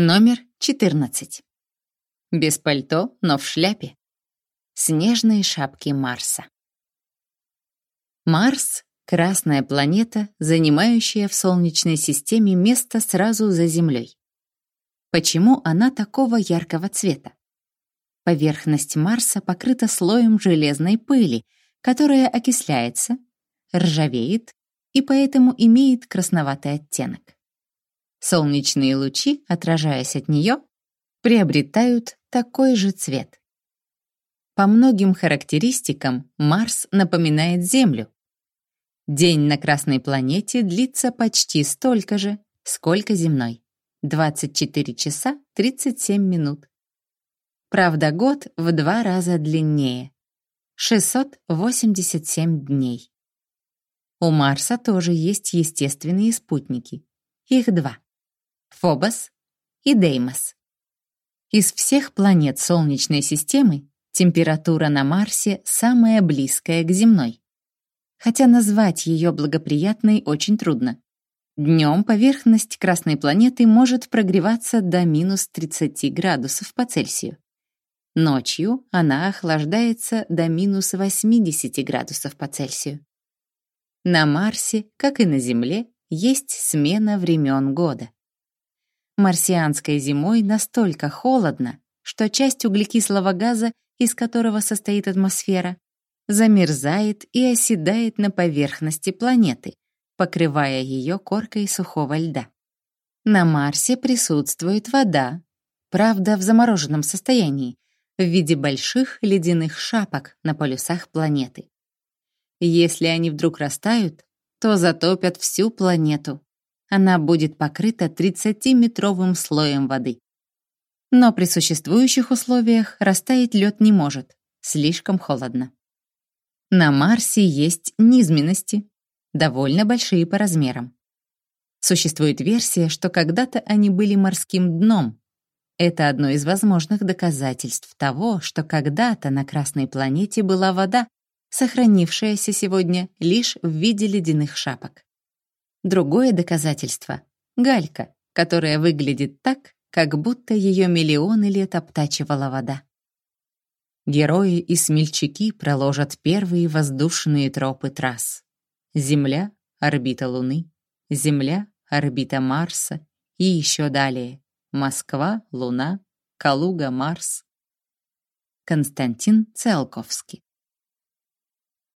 Номер 14. Без пальто, но в шляпе. Снежные шапки Марса. Марс — красная планета, занимающая в Солнечной системе место сразу за Землей. Почему она такого яркого цвета? Поверхность Марса покрыта слоем железной пыли, которая окисляется, ржавеет и поэтому имеет красноватый оттенок. Солнечные лучи, отражаясь от нее, приобретают такой же цвет. По многим характеристикам Марс напоминает Землю. День на Красной планете длится почти столько же, сколько земной — 24 часа 37 минут. Правда, год в два раза длиннее — 687 дней. У Марса тоже есть естественные спутники. Их два. Фобос и Деймос. Из всех планет Солнечной системы температура на Марсе самая близкая к земной. Хотя назвать ее благоприятной очень трудно. Днем поверхность Красной планеты может прогреваться до минус 30 градусов по Цельсию. Ночью она охлаждается до минус 80 градусов по Цельсию. На Марсе, как и на Земле, есть смена времен года. Марсианской зимой настолько холодно, что часть углекислого газа, из которого состоит атмосфера, замерзает и оседает на поверхности планеты, покрывая ее коркой сухого льда. На Марсе присутствует вода, правда в замороженном состоянии, в виде больших ледяных шапок на полюсах планеты. Если они вдруг растают, то затопят всю планету, она будет покрыта 30-метровым слоем воды. Но при существующих условиях растаять лед не может, слишком холодно. На Марсе есть низменности, довольно большие по размерам. Существует версия, что когда-то они были морским дном. Это одно из возможных доказательств того, что когда-то на Красной планете была вода, сохранившаяся сегодня лишь в виде ледяных шапок. Другое доказательство — галька, которая выглядит так, как будто ее миллионы лет обтачивала вода. Герои и смельчаки проложат первые воздушные тропы трасс. Земля — орбита Луны, Земля — орбита Марса и еще далее — Москва, Луна, Калуга, Марс. Константин Циолковский